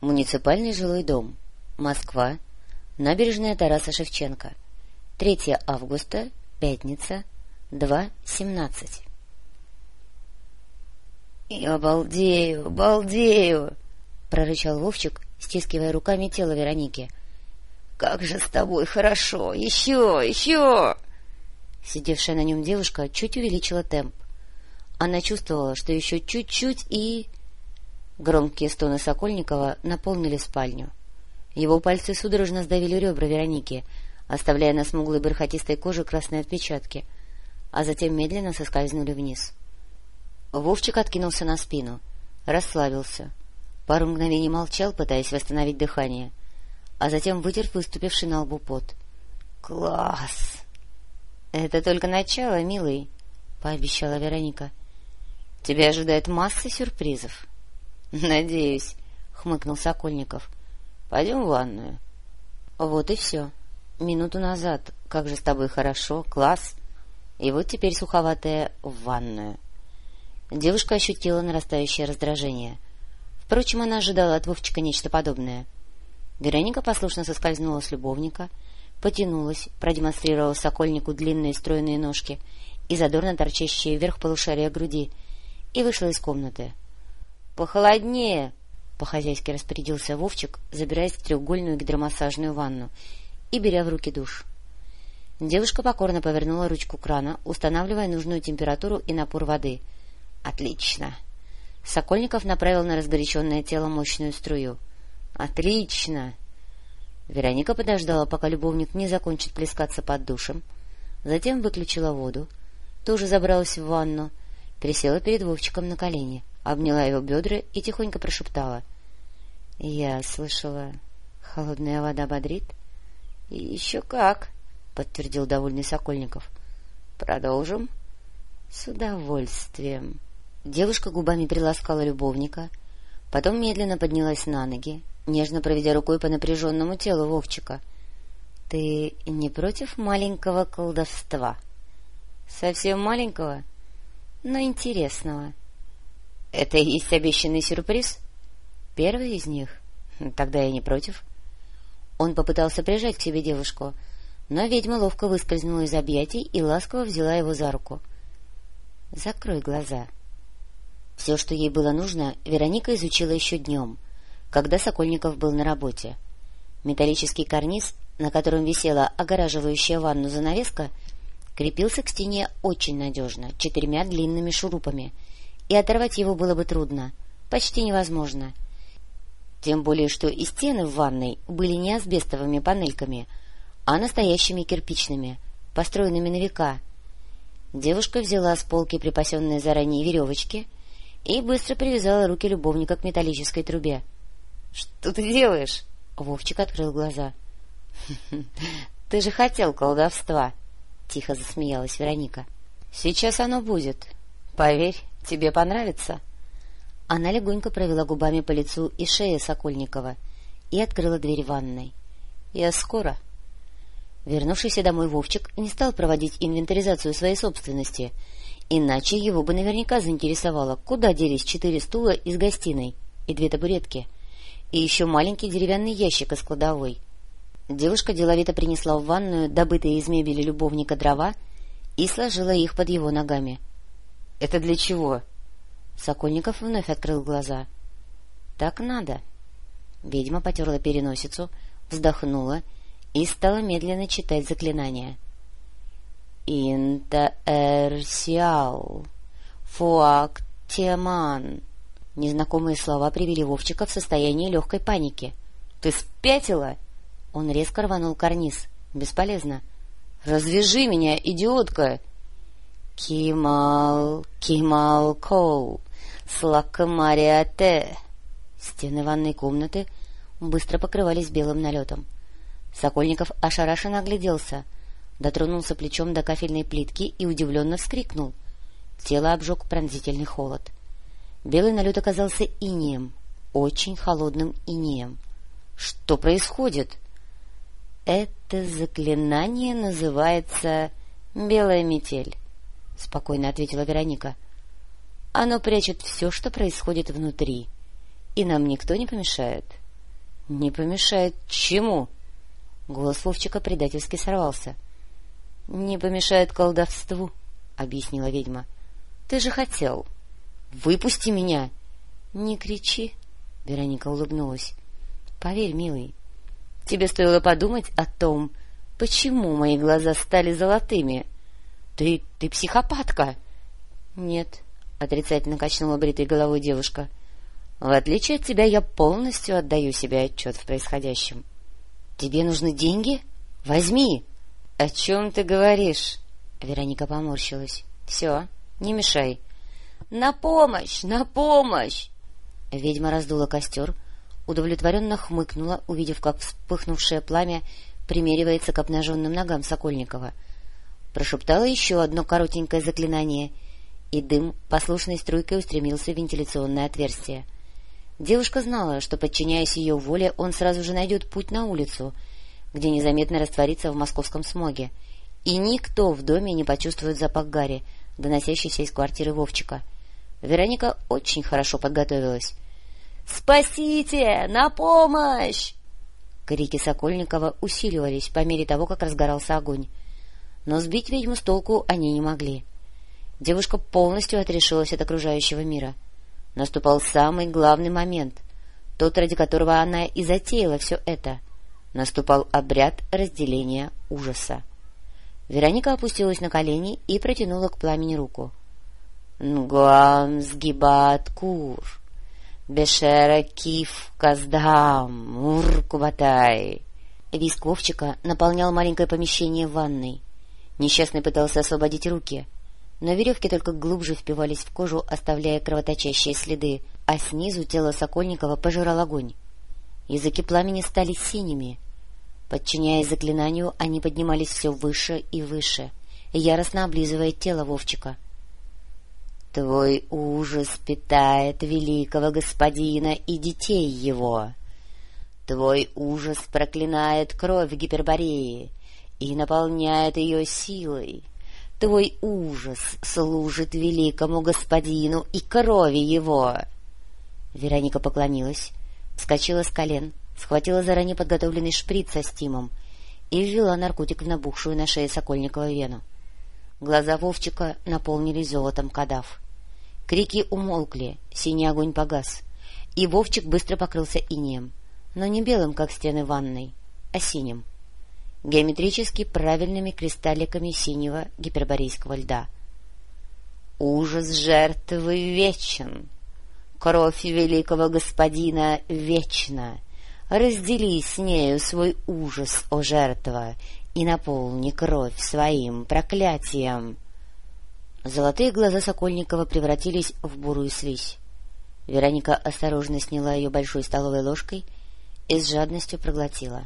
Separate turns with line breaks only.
Муниципальный жилой дом. Москва. Набережная Тараса Шевченко. 3 августа. Пятница. 2.17. — Я балдею, балдею! — прорычал Вовчик, стискивая руками тело Вероники. — Как же с тобой хорошо! Еще, еще! Сидевшая на нем девушка чуть увеличила темп. Она чувствовала, что еще чуть-чуть и... Громкие стоны Сокольникова наполнили спальню. Его пальцы судорожно сдавили ребра Вероники, оставляя на смуглой бархатистой коже красные отпечатки, а затем медленно соскользнули вниз. Вовчик откинулся на спину, расслабился, пару мгновений молчал, пытаясь восстановить дыхание, а затем вытер выступивший на лбу пот. — Класс! — Это только начало, милый, — пообещала Вероника. — Тебя ожидает масса сюрпризов. —— Надеюсь, — хмыкнул Сокольников. — Пойдем в ванную. Вот и все. Минуту назад. Как же с тобой хорошо, класс. И вот теперь суховатая в ванную. Девушка ощутила нарастающее раздражение. Впрочем, она ожидала от Вовчика нечто подобное. Вероника послушно соскользнула с любовника, потянулась, продемонстрировала Сокольнику длинные стройные ножки и задорно торчащие вверх полушария груди, и вышла из комнаты. — Похолоднее! — по-хозяйски распорядился Вовчик, забираясь в треугольную гидромассажную ванну и беря в руки душ. Девушка покорно повернула ручку крана, устанавливая нужную температуру и напор воды. — Отлично! Сокольников направил на разгоряченное тело мощную струю. — Отлично! Вероника подождала, пока любовник не закончит плескаться под душем, затем выключила воду, тоже забралась в ванну, присела перед Вовчиком на колени обняла его бедра и тихонько прошептала. — Я слышала, холодная вода бодрит? — Еще как, — подтвердил довольный Сокольников. — Продолжим? — С удовольствием. Девушка губами приласкала любовника, потом медленно поднялась на ноги, нежно проведя рукой по напряженному телу Вовчика. — Ты не против маленького колдовства? — Совсем маленького, но интересного. —— Это и есть обещанный сюрприз? — Первый из них? Тогда я не против. Он попытался прижать к себе девушку, но ведьма ловко выскользнула из объятий и ласково взяла его за руку. — Закрой глаза. Все, что ей было нужно, Вероника изучила еще днем, когда Сокольников был на работе. Металлический карниз, на котором висела огораживающая ванну занавеска, крепился к стене очень надежно, четырьмя длинными шурупами — и оторвать его было бы трудно, почти невозможно. Тем более, что и стены в ванной были не асбестовыми панельками, а настоящими кирпичными, построенными на века. Девушка взяла с полки припасенные заранее веревочки и быстро привязала руки любовника к металлической трубе. — Что ты делаешь? — Вовчик открыл глаза. — Ты же хотел колдовства! — тихо засмеялась Вероника. — Сейчас оно будет. Поверь, Тебе понравится? Она легонько провела губами по лицу и шее Сокольникова и открыла дверь ванной. — Я скоро. Вернувшийся домой Вовчик не стал проводить инвентаризацию своей собственности, иначе его бы наверняка заинтересовало, куда делись четыре стула из гостиной и две табуретки, и еще маленький деревянный ящик из кладовой. Девушка деловито принесла в ванную добытые из мебели любовника дрова и сложила их под его ногами. — Это для чего? Сокольников вновь открыл глаза. — Так надо. Ведьма потерла переносицу, вздохнула и стала медленно читать заклинание. — Интаэрсиал, фуактеман. Незнакомые слова привели Вовчика в состояние легкой паники. — Ты спятила? Он резко рванул карниз. — Бесполезно. — Развяжи меня, идиотка! Кимал, Кимал Коу, Слакамариате. Стены ванной комнаты быстро покрывались белым налетом. Сокольников ошарашенно огляделся, дотронулся плечом до кафельной плитки и удивленно вскрикнул. Тело обжег пронзительный холод. Белый налет оказался инеем, очень холодным инеем. — Что происходит? — Это заклинание называется «Белая метель». — спокойно ответила Вероника. — Оно прячет все, что происходит внутри, и нам никто не помешает. — Не помешает чему? Голос Вовчика предательски сорвался. — Не помешает колдовству, — объяснила ведьма. — Ты же хотел. — Выпусти меня! — Не кричи, — Вероника улыбнулась. — Поверь, милый, тебе стоило подумать о том, почему мои глаза стали золотыми. Ты... ты психопатка! — Нет, — отрицательно качнула бритой головой девушка. — В отличие от тебя, я полностью отдаю себе отчет в происходящем. — Тебе нужны деньги? Возьми! — О чем ты говоришь? Вероника поморщилась. — Все, не мешай. — На помощь! На помощь! Ведьма раздула костер, удовлетворенно хмыкнула, увидев, как вспыхнувшее пламя примеривается к обнаженным ногам Сокольникова. Прошептала еще одно коротенькое заклинание, и дым послушной струйкой устремился в вентиляционное отверстие. — Девушка знала, что, подчиняясь ее воле, он сразу же найдет путь на улицу, где незаметно растворится в московском смоге, и никто в доме не почувствует запах гари, доносящийся из квартиры Вовчика. Вероника очень хорошо подготовилась. «Спасите! На помощь!» Крики Сокольникова усиливались по мере того, как разгорался огонь. Но сбить ведьму с толку они не могли. Девушка полностью отрешилась от окружающего мира — Наступал самый главный момент, тот, ради которого она и затеяла все это. Наступал обряд разделения ужаса. Вероника опустилась на колени и протянула к пламени руку. — Нгуам сгибат кур, бешера киф каздам, ур кубатай. Виск Вовчика наполнял маленькое помещение ванной. Несчастный пытался освободить руки — но веревки только глубже впивались в кожу, оставляя кровоточащие следы, а снизу тело Сокольникова пожирал огонь. Языки пламени стали синими. Подчиняясь заклинанию, они поднимались все выше и выше, яростно облизывая тело Вовчика. — Твой ужас питает великого господина и детей его. Твой ужас проклинает кровь Гипербореи и наполняет ее силой. Твой ужас служит великому господину и крови его. Вероника поклонилась, вскочила с колен, схватила заранее подготовленный шприц со стимом и ввела наркотик в набухшую на шее Сокольникова вену. Глаза Вовчика наполнились золотом кадав. Крики умолкли, синий огонь погас, и Вовчик быстро покрылся инеем, но не белым, как стены ванной, а синим — геометрически правильными кристалликами синего гиперборейского льда. «Ужас жертвы вечен! Кровь великого господина вечна! Раздели с нею свой ужас, о жертва, и наполни кровь своим проклятием!» Золотые глаза Сокольникова превратились в бурую слизь. Вероника осторожно сняла ее большой столовой ложкой и с жадностью проглотила.